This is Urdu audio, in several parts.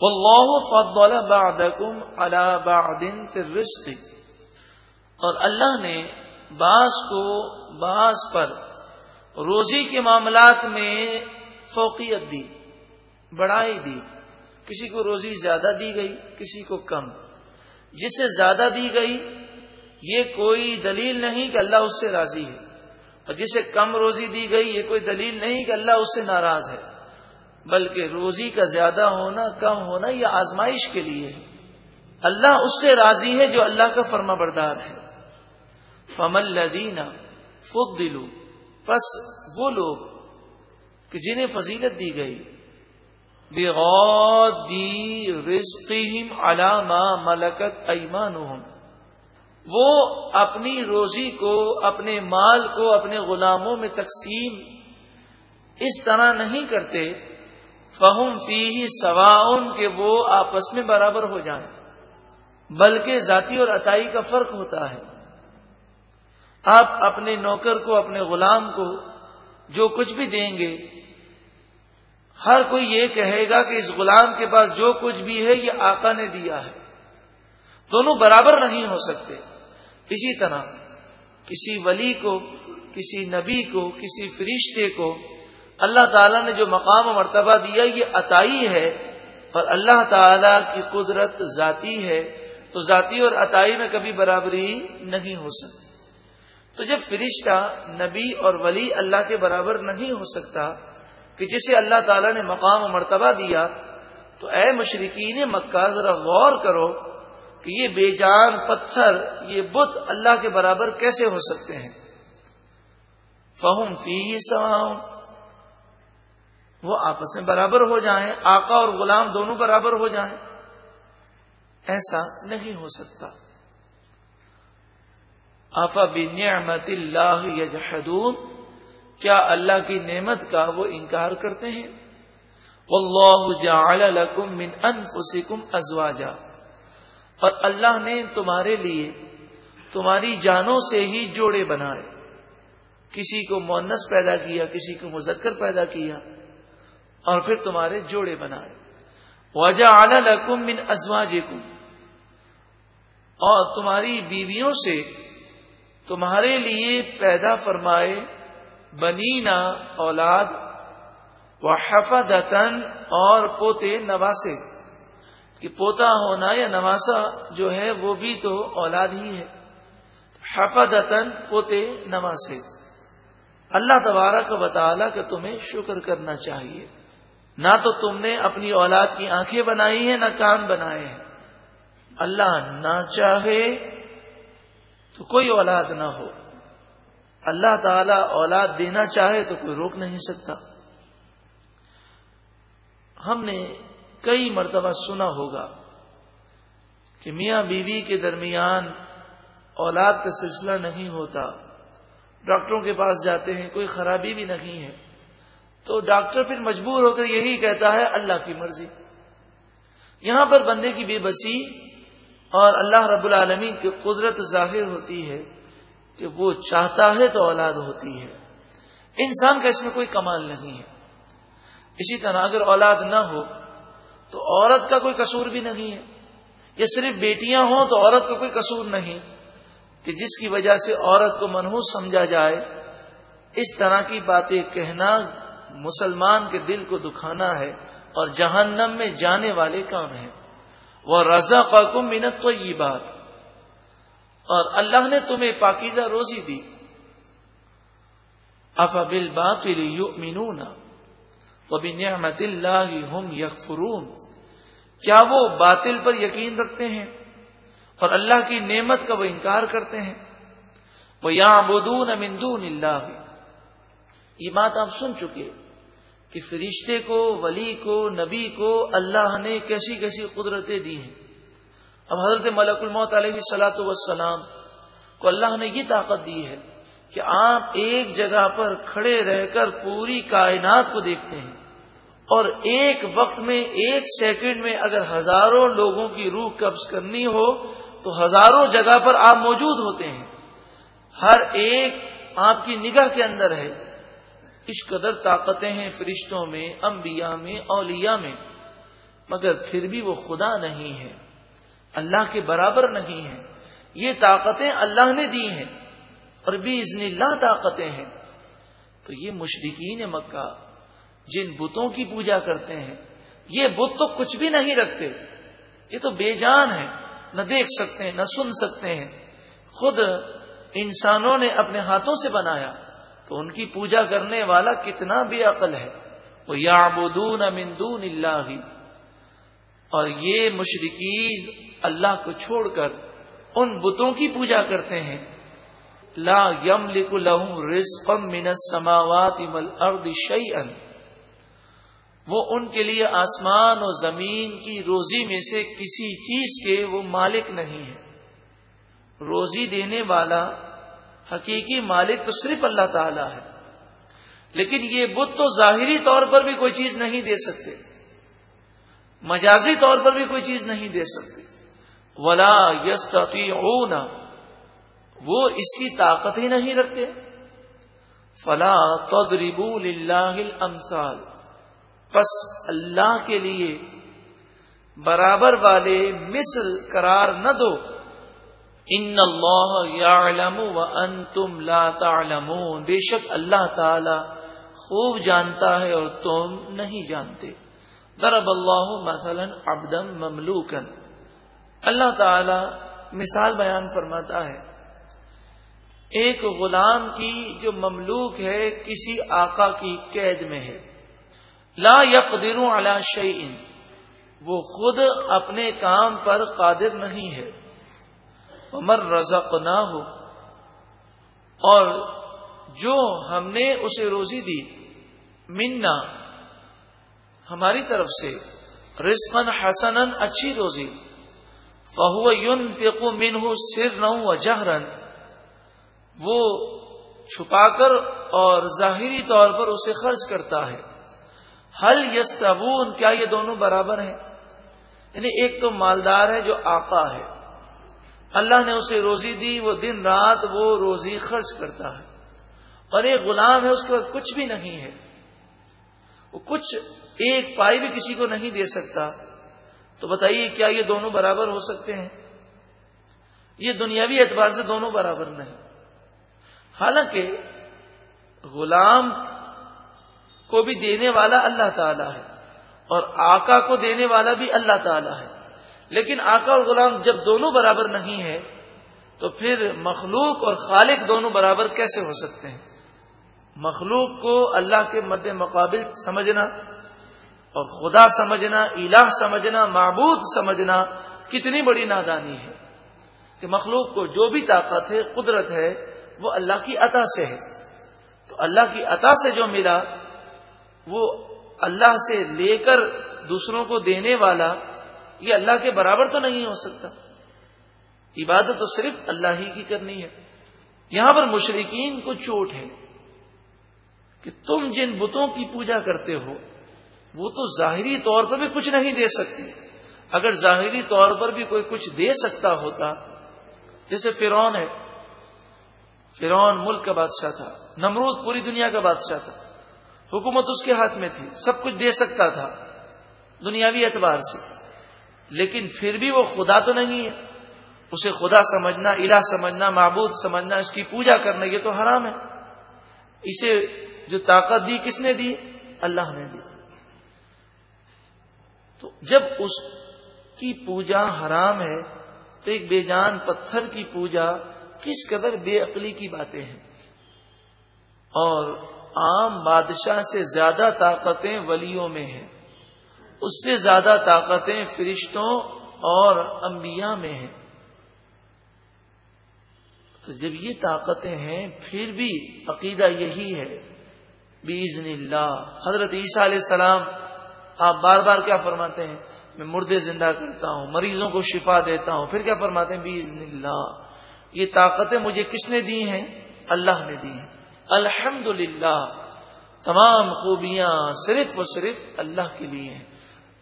واللہ فضل بعدکم علی بعد فی الرزق. اور اللہ نے بعض کو بعض پر روزی کے معاملات میں فوقیت دی، بڑھائی دی، کسی کو روزی زیادہ دی گئی، کسی کو کم۔ جسے زیادہ دی گئی، یہ کوئی دلیل نہیں کہ اللہ اس سے راضی ہے۔ اور جسے کم روزی دی گئی، یہ کوئی دلیل نہیں کہ اللہ اس سے ناراض ہے۔ بلکہ روزی کا زیادہ ہونا، کم ہونا یہ آزمائش کے لیے ہے۔ اللہ اس سے راضی ہے جو اللہ کا فرما بردار ہے۔ فمل لدینہ فک دلو بس وہ لوگ کہ جنہیں فضیلت دی گئی۔ بغادی رزقہم علامہ ملکت ایمان وہ اپنی روزی کو، اپنے مال کو، اپنے غلاموں میں تقسیم اس طرح نہیں کرتے۔ فہم فی ہی سواؤن، کہ وہ آپس میں برابر ہو جائیں۔ بلکہ ذاتی اور عطائی کا فرق ہوتا ہے۔ آپ اپنے نوکر کو، اپنے غلام کو جو کچھ بھی دیں گے، ہر کوئی یہ کہے گا کہ اس غلام کے پاس جو کچھ بھی ہے، یہ آقا نے دیا ہے۔ دونوں برابر نہیں ہو سکتے۔ اسی طرح کسی ولی کو، کسی نبی کو، کسی فرشتے کو اللہ تعالیٰ نے جو مقام و مرتبہ دیا یہ عطائی ہے اور اللہ تعالی کی قدرت ذاتی ہے تو ذاتی اور عطائی میں کبھی برابری نہیں ہو سکتی۔ تو جب فرشتہ نبی اور ولی اللہ کے برابر نہیں ہو سکتا کہ جسے اللہ تعالیٰ نے مقام و مرتبہ دیا، تو اے مشرقین مکہ ذرا غور کرو کہ یہ بے جان پتھر، یہ بت اللہ کے برابر کیسے ہو سکتے ہیں۔ فہم فی سواؤں وہ آپس میں برابر ہو جائیں، آقا اور غلام دونوں برابر ہو جائیں۔ ایسا نہیں ہو سکتا۔ آفا بنعمت اللہ یجحدون، کیا اللہ کی نعمت کا وہ انکار کرتے ہیں؟ واللہ جعل لکم من انفسکم ازواجا۔ اور اللہ نے تمہارے لیے تمہاری جانوں سے ہی جوڑے بنائے۔ کسی کو مونس پیدا کیا، کسی کو مذکر پیدا کیا۔ اور پھر تمہارے جوڑے بنائے وجہ اعلی لکم من ازواج اور تمہاری بیویوں سے تمہارے لیے پیدا فرمائے بنینا اولاد و اور پوتے نواسے۔ کہ پوتا ہونا یا نواسا جو ہے وہ بھی تو اولاد ہی ہے۔ حفدتن پوتے نواسے۔ اللہ تبارہ کا بطالہ کہ تمہیں شکر کرنا چاہیے۔ نہ تو تم نے اپنی اولاد کی آنکھیں بنائی ہیں، نہ کان بنائے ہیں۔ اللہ نہ چاہے تو کوئی اولاد نہ ہو۔ اللہ تعالی اولاد دینا چاہے تو کوئی روک نہیں سکتا۔ ہم نے کئی مرتبہ سنا ہوگا کہ میاں بیوی کے درمیان اولاد کا سلسلہ نہیں ہوتا۔ ڈاکٹروں کے پاس جاتے ہیں، کوئی خرابی بھی نہیں ہے۔ تو ڈاکٹر پھر مجبور ہو کر یہی کہتا ہے، اللہ کی مرضی۔ یہاں پر بندے کی بے بسی اور اللہ رب العالمین کی قدرت ظاہر ہوتی ہے کہ وہ چاہتا ہے تو اولاد ہوتی ہے۔ انسان کا اس میں کوئی کمال نہیں ہے۔ اسی طرح اگر اولاد نہ ہو تو عورت کا کوئی قصور بھی نہیں ہے۔ یا صرف بیٹیاں ہوں تو عورت کا کوئی قصور نہیں۔ کہ جس کی وجہ سے عورت کو منحوس سمجھا جائے، اس طرح کی باتیں کہنا مسلمان کے دل کو دکھانا ہے اور جہنم میں جانے والے کام ہیں۔ وہ رضا قاکم منت تو یہ بات اور اللہ نے تمہیں پاکیزہ روزی دی۔ افا باطل یؤمنون وبنعمت اللہ ہم یکفرون کیا وہ باطل پر یقین رکھتے ہیں اور اللہ کی نعمت کا وہ انکار کرتے ہیں؟ وہ یا بدون امندون اللہ یہ بات آپ سن چکے کہ فرشتے کو، ولی کو، نبی کو اللہ نے کیسی کیسی قدرتیں دی ہیں۔ اب حضرت ملک الموت علیہ سلاۃ وسلام کو اللہ نے یہ طاقت دی ہے کہ آپ ایک جگہ پر کھڑے رہ کر پوری کائنات کو دیکھتے ہیں۔ اور ایک وقت میں، ایک سیکنڈ میں اگر ہزاروں لوگوں کی روح قبض کرنی ہو تو ہزاروں جگہ پر آپ موجود ہوتے ہیں۔ ہر ایک آپ کی نگاہ کے اندر ہے۔ اس قدر طاقتیں ہیں فرشتوں میں، انبیاء میں، اولیاء میں۔ مگر پھر بھی وہ خدا نہیں ہے، اللہ کے برابر نہیں ہے۔ یہ طاقتیں اللہ نے دی ہیں اور بھی ازن اللہ طاقتیں ہیں۔ تو یہ مشرقین مکہ، جن بتوں کی پوجا کرتے ہیں، یہ بت تو کچھ بھی نہیں رکھتے۔ یہ تو بے جان ہے نہ دیکھ سکتے ہیں نہ سن سکتے ہیں۔ خود انسانوں نے اپنے ہاتھوں سے بنایا۔ تو ان کی پوجا کرنے والا کتنا بے عقل ہے۔ وہ یا بدون امندون اللہ اور یہ مشرقین اللہ کو چھوڑ کر ان بتوں کی پوجا کرتے ہیں۔ لا یم لک رزقم من السماوات والارض شیئا وہ ان کے لیے آسمان اور زمین کی روزی میں سے کسی چیز کے وہ مالک نہیں ہے۔ روزی دینے والا حقیقی مالک تو صرف اللہ تعالی ہے۔ لیکن یہ بت تو ظاہری طور پر بھی کوئی چیز نہیں دے سکتے۔ مجازی طور پر بھی کوئی چیز نہیں دے سکتے۔ ولا یس وہ اس کی طاقت ہی نہیں رکھتے۔ فلا تدریبو اللہ الامثال پس اللہ کے لیے برابر والے مثل قرار نہ دو۔ ان اللہ یعلم وانتم لا تعلمون۔ بے شک اللہ تعالی خوب جانتا ہے اور تم نہیں جانتے۔ ضرب اللہ مثلا عبدا مملوکا۔ اللہ تعالی مثال بیان فرماتا ہے۔ ایک غلام کی جو مملوک ہے کسی آقا کی قید میں ہے۔ لا یقدروں علی شیئن وہ خود اپنے کام پر قادر نہیں ہے۔ عمر رزق نہ ہو اور جو ہم نے اسے روزی دی، منا۔ ہماری طرف سے رزقن حسن اچھی روزی۔ فہو یون فیقو من ہو سر نہ جہرن وہ چھپا کر اور ظاہری طور پر اسے خرچ کرتا ہے۔ حل یس کیا یہ دونوں برابر ہیں؟ یعنی ایک تو مالدار ہے جو آقا ہے۔ اللہ نے اسے روزی دی، وہ دن رات وہ روزی خرچ کرتا ہے۔ اور ایک غلام ہے، اس کے پاس کچھ بھی نہیں ہے۔ وہ کچھ ایک پائی بھی کسی کو نہیں دے سکتا۔ تو بتائیے، کیا یہ دونوں برابر ہو سکتے ہیں؟ یہ دنیاوی اعتبار سے دونوں برابر نہیں۔ حالانکہ غلام کو بھی دینے والا اللہ تعالی ہے اور آقا کو دینے والا بھی اللہ تعالی ہے۔ لیکن آقا اور غلام جب دونوں برابر نہیں ہے تو پھر مخلوق اور خالق دونوں برابر کیسے ہو سکتے ہیں؟ مخلوق کو اللہ کے مد مقابل سمجھنا اور خدا سمجھنا، الہ سمجھنا، معبود سمجھنا کتنی بڑی نادانی ہے کہ مخلوق کو جو بھی طاقت ہے، قدرت ہے، وہ اللہ کی عطا سے ہے۔ تو اللہ کی عطا سے جو ملا، وہ اللہ سے لے کر دوسروں کو دینے والا یہ اللہ کے برابر تو نہیں ہو سکتا۔ عبادت تو صرف اللہ ہی کی کرنی ہے۔ یہاں پر مشرقین کو چوٹ ہے کہ تم جن بتوں کی پوجا کرتے ہو، وہ تو ظاہری طور پر بھی کچھ نہیں دے سکتے اگر ظاہری طور پر بھی کوئی کچھ دے سکتا ہوتا، جیسے فرون ہے۔ فرون ملک کا بادشاہ تھا، نمرود پوری دنیا کا بادشاہ تھا۔ حکومت اس کے ہاتھ میں تھی، سب کچھ دے سکتا تھا، دنیاوی اعتبار سے۔ لیکن پھر بھی وہ خدا تو نہیں ہے۔ اسے خدا سمجھنا، الہ سمجھنا، معبود سمجھنا، اس کی پوجا کرنا، یہ تو حرام ہے۔ اسے جو طاقت دی، کس نے دی؟ اللہ نے دی۔ تو جب اس کی پوجا حرام ہے، تو ایک بے جان پتھر کی پوجا کس قدر بے عقلی کی باتیں ہیں۔ اور عام بادشاہ سے زیادہ طاقتیں ولیوں میں ہیں۔ اس سے زیادہ طاقتیں فرشتوں اور انبیاء میں ہیں۔ تو جب یہ طاقتیں ہیں، پھر بھی عقیدہ یہی ہے۔ بیزن اللہ حضرت عیسیٰ علیہ السلام، آپ بار بار کیا فرماتے ہیں؟ میں مردے زندہ کرتا ہوں، مریضوں کو شفا دیتا ہوں۔ پھر کیا فرماتے ہیں؟ بیزن اللہ یہ طاقتیں مجھے کس نے دی ہیں؟ اللہ نے دی ہیں۔ الحمد تمام خوبیاں صرف و صرف اللہ کے لیے ہیں۔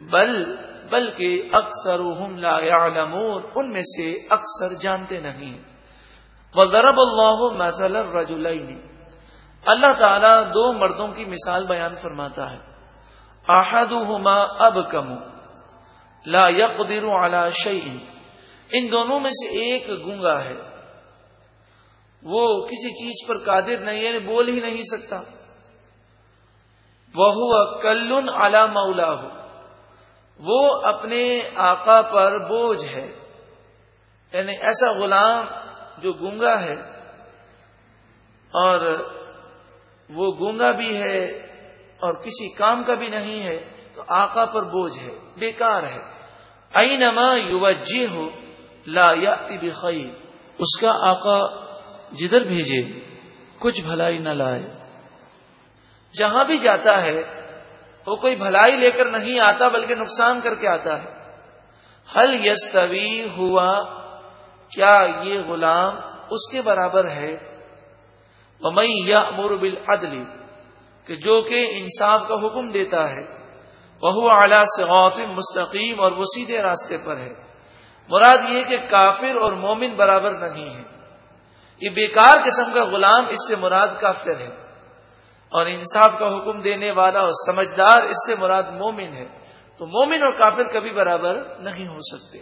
بل بلکہ اکثر لا يعلمون ان میں سے اکثر جانتے نہیں۔ وضرب اللہ مثل الرجلین۔ اللہ تعالیٰ دو مردوں کی مثال بیان فرماتا ہے۔ احدهما اب کم لا يقدر على شيء ان دونوں میں سے ایک گونگا ہے۔ وہ کسی چیز پر قادر نہیں ہے بول ہی نہیں سکتا۔ وہ کلن اعلی مولا ہو وہ اپنے آقا پر بوجھ ہے۔ یعنی ایسا غلام جو گونگا ہے، اور وہ گونگا بھی ہے اور کسی کام کا بھی نہیں ہے، تو آقا پر بوجھ ہے، بیکار ہے۔ اینما یوجہ ہو لا یا بخیر، اس کا آقا جدھر بھیجے، کچھ بھلائی نہ لائے۔ جہاں بھی جاتا ہے وہ کوئی بھلائی لے کر نہیں آتا بلکہ نقصان کر کے آتا ہے۔ حل یستوی ہوا، کیا یہ غلام اس کے برابر ہے؟ میں یا مربل عدلی کہ جو کہ انصاف کا حکم دیتا ہے۔ وہ اعلیٰ سے مستقیم اور وہ سیدھے راستے پر ہے۔ مراد یہ کہ کافر اور مومن برابر نہیں ہے یہ بیکار قسم کا غلام اس سے مراد کافر ہے۔ اور انصاف کا حکم دینے والا اور سمجھدار اس سے مراد مومن ہے تو مومن اور کافر کبھی برابر نہیں ہو سکتے۔